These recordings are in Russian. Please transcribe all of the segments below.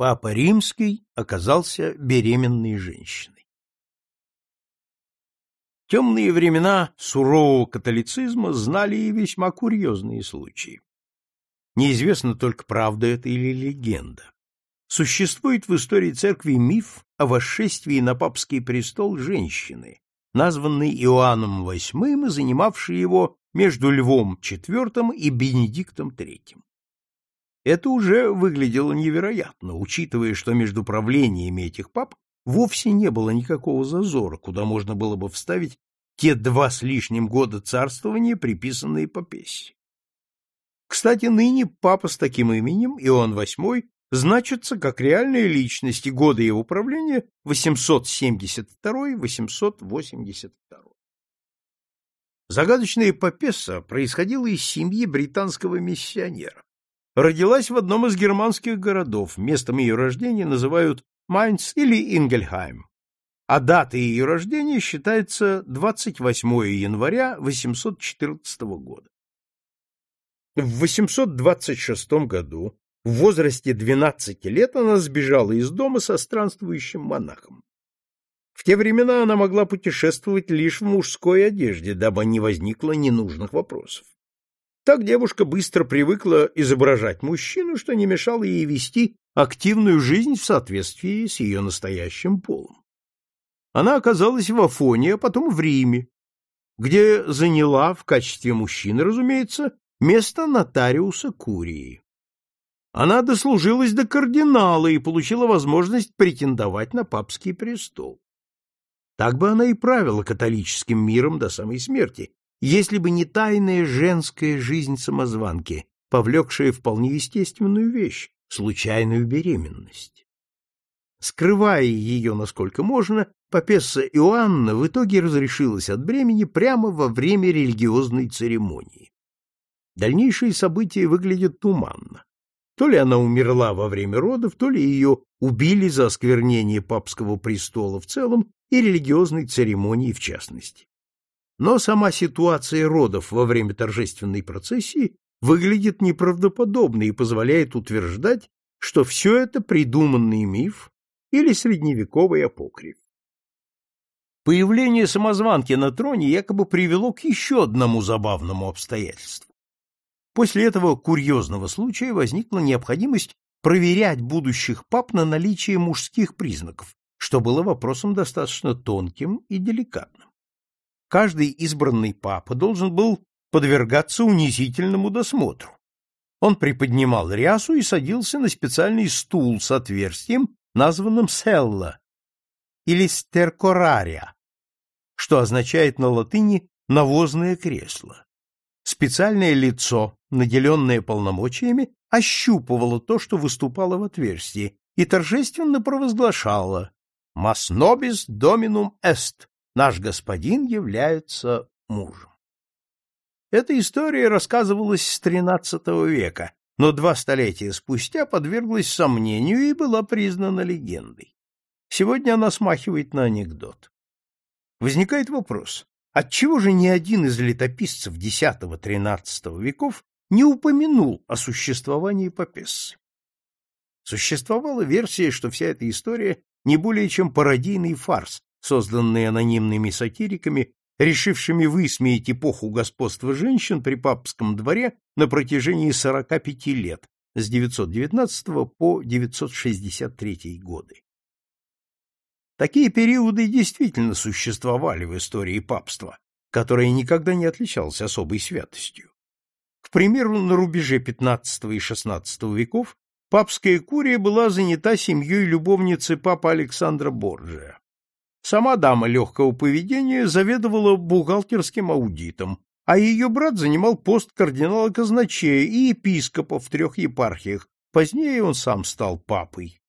Папа Римский оказался беременной женщиной. Темные времена сурового католицизма знали и весьма курьезные случаи. Неизвестно только, правда это или легенда. Существует в истории церкви миф о восшествии на папский престол женщины, названной Иоанном VIII и занимавшей его между Львом IV и Бенедиктом III. Это уже выглядело невероятно, учитывая, что между правлениями этих пап вовсе не было никакого зазора, куда можно было бы вставить те два с лишним года царствования, приписанные Папессе. Кстати, ныне папа с таким именем, Иоанн VIII, значится как реальная личность, и годы его правления 872-882. Загадочная Папесса происходила из семьи британского миссионера родилась в одном из германских городов. Местом ее рождения называют Майнц или Ингельхайм. А дата ее рождения считается 28 января 814 года. В 826 году, в возрасте 12 лет, она сбежала из дома со странствующим монахом. В те времена она могла путешествовать лишь в мужской одежде, дабы не возникло ненужных вопросов. Так девушка быстро привыкла изображать мужчину, что не мешало ей вести активную жизнь в соответствии с ее настоящим полом. Она оказалась в Афоне, а потом в Риме, где заняла в качестве мужчины, разумеется, место нотариуса Курии. Она дослужилась до кардинала и получила возможность претендовать на папский престол. Так бы она и правила католическим миром до самой смерти, если бы не тайная женская жизнь самозванки, повлекшая вполне естественную вещь — случайную беременность. Скрывая ее насколько можно, Папесса Иоанна в итоге разрешилась от бремени прямо во время религиозной церемонии. Дальнейшие события выглядят туманно. То ли она умерла во время родов, то ли ее убили за осквернение папского престола в целом и религиозной церемонии в частности. Но сама ситуация родов во время торжественной процессии выглядит неправдоподобно и позволяет утверждать, что все это придуманный миф или средневековый апокриф. Появление самозванки на троне якобы привело к еще одному забавному обстоятельству. После этого курьезного случая возникла необходимость проверять будущих пап на наличие мужских признаков, что было вопросом достаточно тонким и деликатным каждый избранный папа должен был подвергаться унизительному досмотру. Он приподнимал рясу и садился на специальный стул с отверстием, названным селла или стеркорария, что означает на латыни «навозное кресло». Специальное лицо, наделенное полномочиями, ощупывало то, что выступало в отверстии, и торжественно провозглашало «Mas nobis dominum est» наш господин является мужем. Эта история рассказывалась с XIII века, но два столетия спустя подверглась сомнению и была признана легендой. Сегодня она смахивает на анекдот. Возникает вопрос, отчего же ни один из летописцев X-XIII веков не упомянул о существовании Папессы? Существовала версия, что вся эта история не более чем пародийный фарс, созданные анонимными сатириками, решившими высмеять эпоху господства женщин при папском дворе на протяжении 45 лет, с 919 по 963 годы. Такие периоды действительно существовали в истории папства, которое никогда не отличалось особой святостью. К примеру, на рубеже XV и XVI веков папская курия была занята семьей любовницы папы Александра Борджия. Сама дама легкого поведения заведовала бухгалтерским аудитом, а ее брат занимал пост кардинала казначея и епископа в трех епархиях. Позднее он сам стал папой.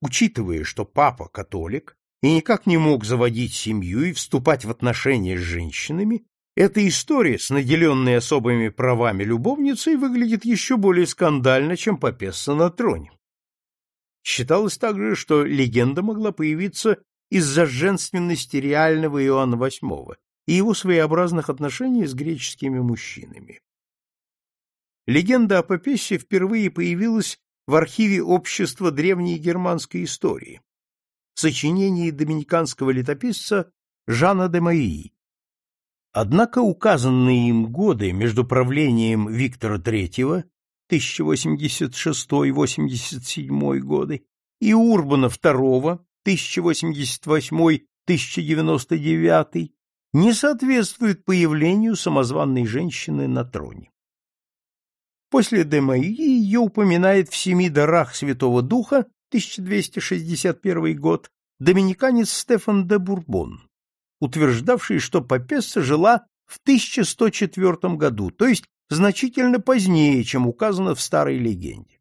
Учитывая, что папа католик и никак не мог заводить семью и вступать в отношения с женщинами, эта история с наделенной особыми правами любовницей выглядит еще более скандально, чем попесса на троне. Считалось также, что легенда могла появиться из-за женственности реального Иоанна VIII и его своеобразных отношений с греческими мужчинами. Легенда о Папессе впервые появилась в архиве Общества древней германской истории, сочинении доминиканского летописца Жана де Маии. Однако указанные им годы между правлением Виктора III 1086-87 годы и Урбана II 1088-1099 не соответствуют появлению самозванной женщины на троне. После Демаи ее упоминает в «Семи дарах Святого Духа» 1261 год доминиканец Стефан де Бурбон, утверждавший, что Папесса жила в 1104 году, то есть значительно позднее, чем указано в старой легенде.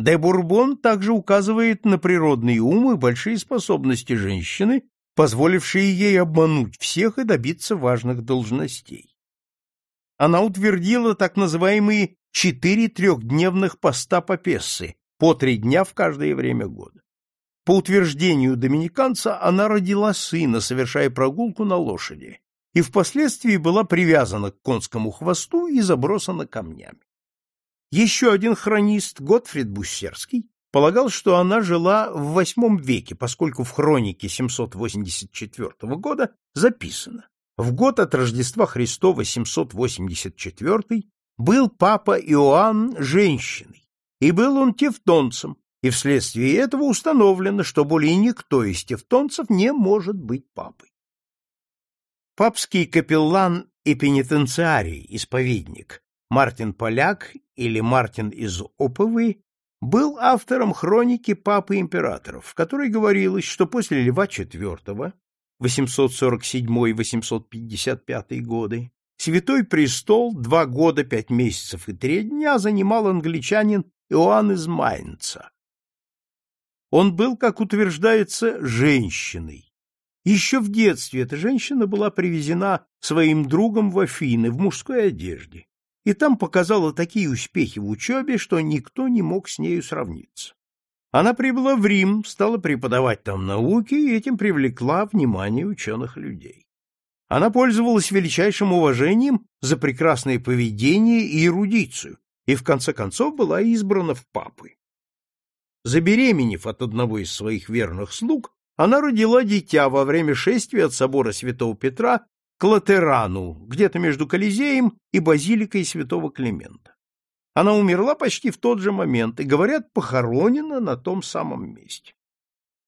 Де Бурбон также указывает на природный ум и большие способности женщины, позволившие ей обмануть всех и добиться важных должностей. Она утвердила так называемые четыре трехдневных поста Папессы, по три дня в каждое время года. По утверждению доминиканца, она родила сына, совершая прогулку на лошади, и впоследствии была привязана к конскому хвосту и забросана камнями. Еще один хронист, Готфрид Буссерский, полагал, что она жила в VIII веке, поскольку в хронике 784 года записано в год от Рождества Христова 784 был папа Иоанн женщиной, и был он тевтонцем, и вследствие этого установлено, что более никто из тевтонцев не может быть папой. Папский капеллан и пенитенциарий, исповедник, Мартин Поляк или Мартин из Оповы был автором хроники Папы Императоров, в которой говорилось, что после Льва IV 847-855 годы, Святой престол два года, пять месяцев и три дня занимал англичанин Иоанн из Майнца. Он был, как утверждается, женщиной. Еще в детстве эта женщина была привезена своим другом в Афины в мужской одежде, и там показала такие успехи в учебе, что никто не мог с нею сравниться. Она прибыла в Рим, стала преподавать там науки и этим привлекла внимание ученых людей. Она пользовалась величайшим уважением за прекрасное поведение и эрудицию, и в конце концов была избрана в папы. Забеременев от одного из своих верных слуг, она родила дитя во время шествия от собора святого Петра к Латерану, где-то между Колизеем и базиликой святого Климента. Она умерла почти в тот же момент и, говорят, похоронена на том самом месте.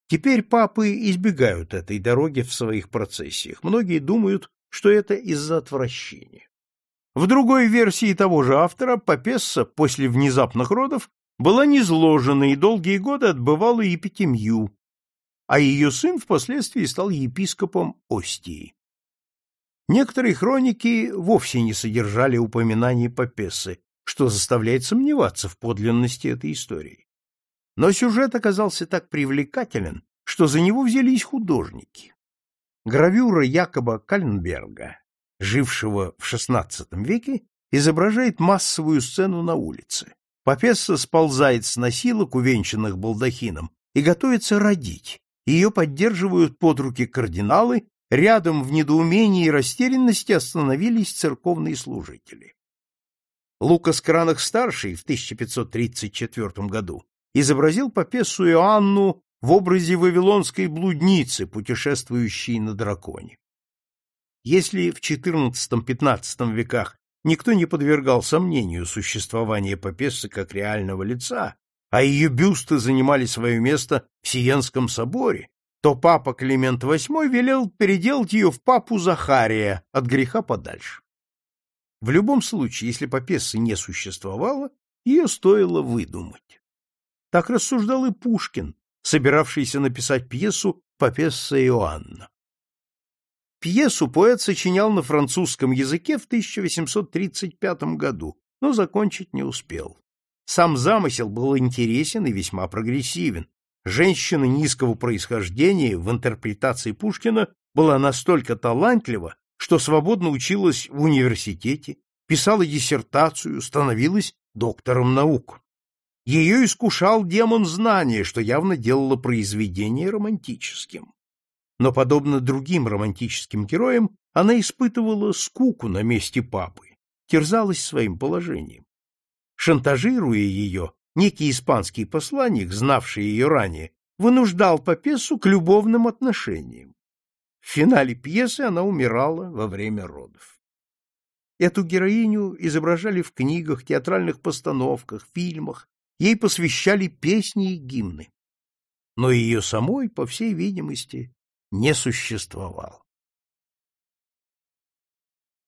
Теперь папы избегают этой дороги в своих процессиях. Многие думают, что это из-за отвращения. В другой версии того же автора Папесса после внезапных родов была низложена и долгие годы отбывала епитемью, а ее сын впоследствии стал епископом Остии. Некоторые хроники вовсе не содержали упоминаний Папессы, что заставляет сомневаться в подлинности этой истории. Но сюжет оказался так привлекателен, что за него взялись художники. Гравюра Якоба Кальнберга, жившего в XVI веке, изображает массовую сцену на улице. Папесса сползает с носилок, увенчанных балдахином, и готовится родить. Ее поддерживают под руки кардиналы, рядом в недоумении и растерянности остановились церковные служители. Лукас Кранах-старший в 1534 году изобразил Папессу Иоанну в образе вавилонской блудницы, путешествующей на драконе. Если в XIV-XV веках никто не подвергал сомнению существование Папессы как реального лица, а ее бюсты занимали свое место в Сиенском соборе, то папа Климент VIII велел переделать ее в папу Захария от греха подальше. В любом случае, если Папессы не существовало, ее стоило выдумать. Так рассуждал и Пушкин, собиравшийся написать пьесу «Папесса Иоанна». Пьесу поэт сочинял на французском языке в 1835 году, но закончить не успел. Сам замысел был интересен и весьма прогрессивен. Женщина низкого происхождения в интерпретации Пушкина была настолько талантлива, что свободно училась в университете, писала диссертацию, становилась доктором наук. Ее искушал демон знания, что явно делало произведение романтическим. Но, подобно другим романтическим героям, она испытывала скуку на месте папы, терзалась своим положением. Шантажируя ее, некий испанский посланник, знавший ее ранее, вынуждал Папессу к любовным отношениям. В финале пьесы она умирала во время родов. Эту героиню изображали в книгах, театральных постановках, фильмах, ей посвящали песни и гимны. Но ее самой, по всей видимости, не существовало.